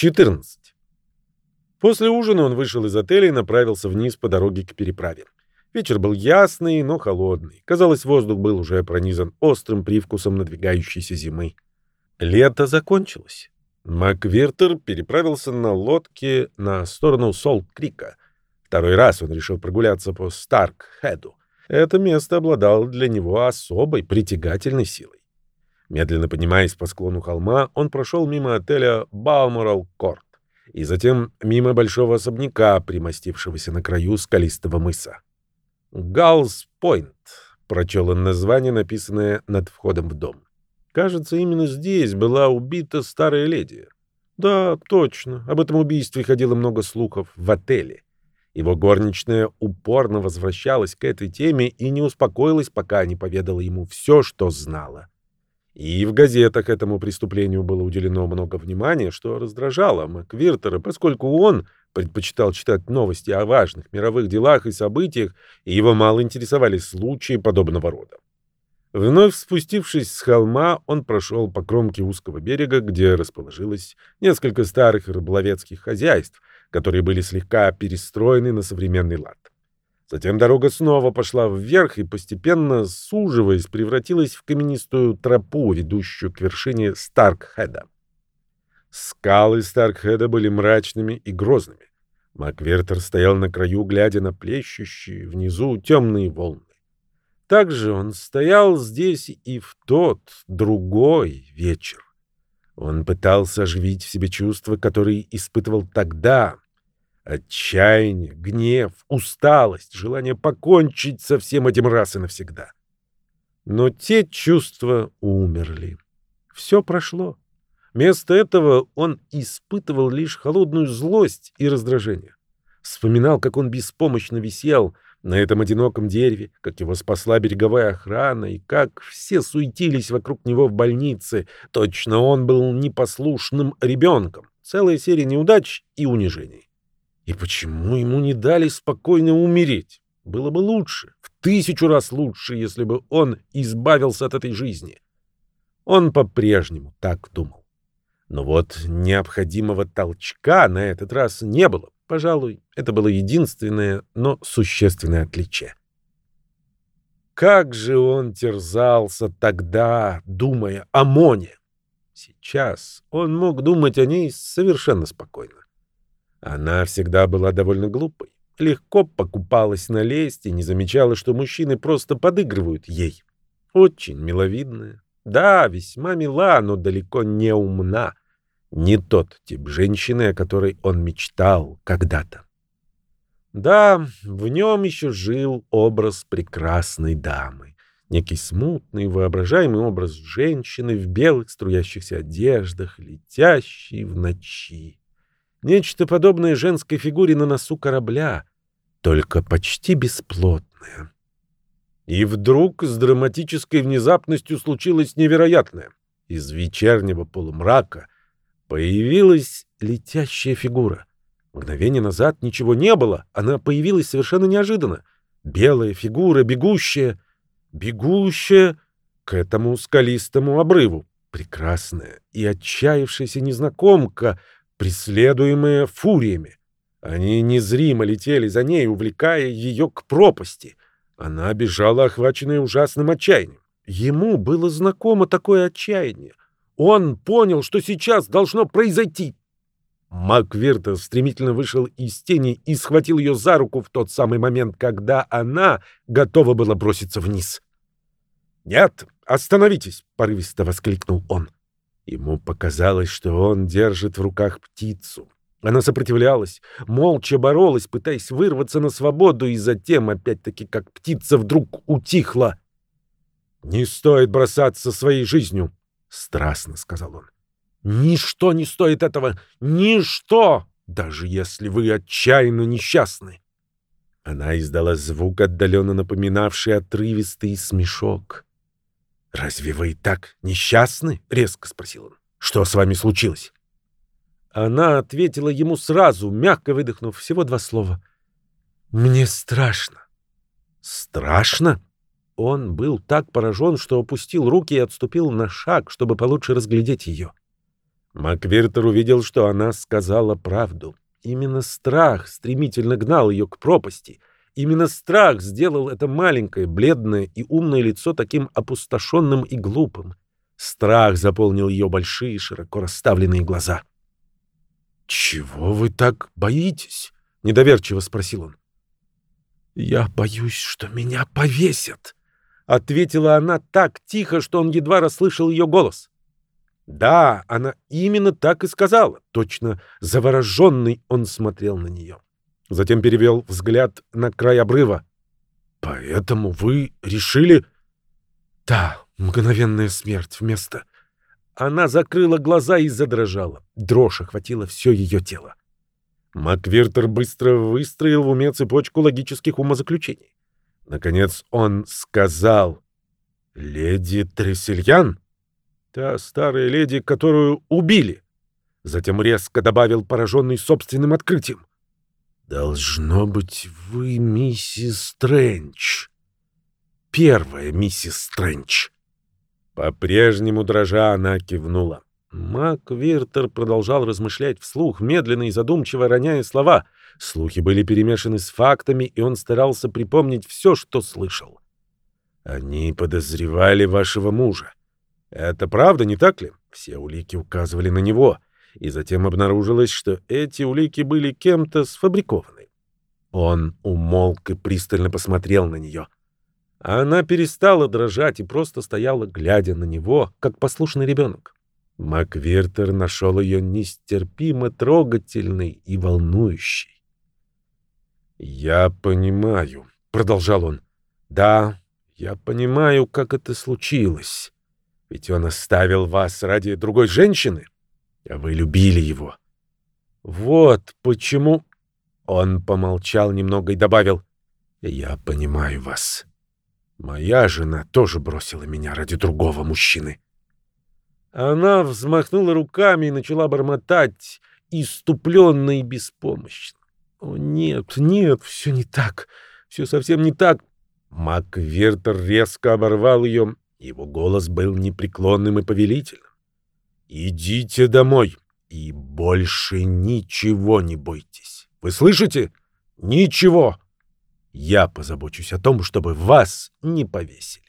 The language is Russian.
14. После ужина он вышел из отеля и направился вниз по дороге к переправе. Вечер был ясный, но холодный. Казалось, воздух был уже пронизан острым привкусом надвигающейся зимы. Лето закончилось. Маквиртер переправился на лодке на сторону Солт-Крика. Второй раз он решил прогуляться по Старк-Хеду. Это место обладало для него особой притягательной силой. Медленно поднимаясь по склону холма, он прошел мимо отеля Балморал-Корт и затем мимо большого особняка, примостившегося на краю скалистого мыса. «Галс-Пойнт», — прочел он название, написанное над входом в дом. Кажется, именно здесь была убита старая леди. Да, точно. Об этом убийстве ходило много слухов в отеле. Его горничная упорно возвращалась к этой теме и не успокоилась, пока не поведала ему все, что знала. И в газетах этому преступлению было уделено много внимания, что раздражало Маквиртера, поскольку он предпочитал читать новости о важных мировых делах и событиях, и его мало интересовали случаи подобного рода. Вновь спустившись с холма, он прошел по кромке узкого берега, где расположилось несколько старых рыболовецких хозяйств, которые были слегка перестроены на современный лад. Затем дорога снова пошла вверх и, постепенно суживаясь, превратилась в каменистую тропу, ведущую к вершине Старкхеда. Скалы Старкхеда были мрачными и грозными. Маквертер стоял на краю, глядя на плещущие внизу темные волны. Также он стоял здесь и в тот, другой вечер. Он пытался оживить в себе чувства, которые испытывал тогда. Отчаяние, гнев, усталость, желание покончить со всем этим раз и навсегда. Но те чувства умерли. Все прошло. Вместо этого он испытывал лишь холодную злость и раздражение. Вспоминал, как он беспомощно висел — на этом одиноком дереве, как его спасла береговая охрана и как все суетились вокруг него в больнице. Точно он был непослушным ребенком. Целая серия неудач и унижений. И почему ему не дали спокойно умереть? Было бы лучше, в тысячу раз лучше, если бы он избавился от этой жизни. Он по-прежнему так думал. Но вот необходимого толчка на этот раз не было. Пожалуй, это было единственное, но существенное отличие. Как же он терзался тогда, думая о Моне! Сейчас он мог думать о ней совершенно спокойно. Она всегда была довольно глупой, легко покупалась на лесть и не замечала, что мужчины просто подыгрывают ей. Очень миловидная. Да, весьма мила, но далеко не умна. Не тот тип женщины, о которой он мечтал когда-то. Да, в нем еще жил образ прекрасной дамы. Некий смутный, воображаемый образ женщины в белых струящихся одеждах, летящей в ночи. Нечто подобное женской фигуре на носу корабля, только почти бесплотное. И вдруг с драматической внезапностью случилось невероятное. Из вечернего полумрака — Появилась летящая фигура. Мгновение назад ничего не было, она появилась совершенно неожиданно. Белая фигура, бегущая, бегущая к этому скалистому обрыву. Прекрасная и отчаявшаяся незнакомка, преследуемая фуриями. Они незримо летели за ней, увлекая ее к пропасти. Она бежала, охваченная ужасным отчаянием. Ему было знакомо такое отчаяние. Он понял, что сейчас должно произойти. Маквирта стремительно вышел из тени и схватил ее за руку в тот самый момент, когда она готова была броситься вниз. «Нет, остановитесь!» — порывисто воскликнул он. Ему показалось, что он держит в руках птицу. Она сопротивлялась, молча боролась, пытаясь вырваться на свободу, и затем, опять-таки, как птица вдруг утихла. «Не стоит бросаться своей жизнью!» — страстно сказал он. «Ничто не стоит этого! Ничто! Даже если вы отчаянно несчастны!» Она издала звук, отдаленно напоминавший отрывистый смешок. «Разве вы и так несчастны?» — резко спросил он. «Что с вами случилось?» Она ответила ему сразу, мягко выдохнув всего два слова. «Мне страшно». «Страшно?» Он был так поражен, что опустил руки и отступил на шаг, чтобы получше разглядеть ее. Маквиртер увидел, что она сказала правду. Именно страх стремительно гнал ее к пропасти. Именно страх сделал это маленькое, бледное и умное лицо таким опустошенным и глупым. Страх заполнил ее большие, широко расставленные глаза. «Чего вы так боитесь?» — недоверчиво спросил он. «Я боюсь, что меня повесят», — ответила она так тихо, что он едва расслышал ее голос. Да, она именно так и сказала. Точно завороженный он смотрел на нее. Затем перевел взгляд на край обрыва. «Поэтому вы решили...» «Да, мгновенная смерть вместо...» Она закрыла глаза и задрожала. Дрожь охватила все ее тело. Маквиртер быстро выстроил в уме цепочку логических умозаключений. Наконец он сказал «Леди Трессельян?» Та старая леди, которую убили. Затем резко добавил, пораженный собственным открытием. «Должно быть, вы миссис Стрэндж. Первая миссис Стрэндж». По-прежнему дрожа она кивнула. Мак Виртер продолжал размышлять вслух, медленно и задумчиво роняя слова. Слухи были перемешаны с фактами, и он старался припомнить все, что слышал. «Они подозревали вашего мужа. Это правда, не так ли? Все улики указывали на него, и затем обнаружилось, что эти улики были кем-то сфабрикованы. Он умолк и пристально посмотрел на нее. Она перестала дрожать и просто стояла, глядя на него, как послушный ребенок. Маквиртер нашел ее нестерпимо трогательной и волнующей. «Я понимаю», — продолжал он. «Да, я понимаю, как это случилось. Ведь он оставил вас ради другой женщины, а вы любили его. Вот почему...» Он помолчал немного и добавил, «Я понимаю вас. Моя жена тоже бросила меня ради другого мужчины». Она взмахнула руками и начала бормотать, иступленно и беспомощно. «О, нет, нет, все не так, все совсем не так». Маквертер резко оборвал ее его голос был непреклонным и повелительным. «Идите домой и больше ничего не бойтесь. Вы слышите? Ничего! Я позабочусь о том, чтобы вас не повесили».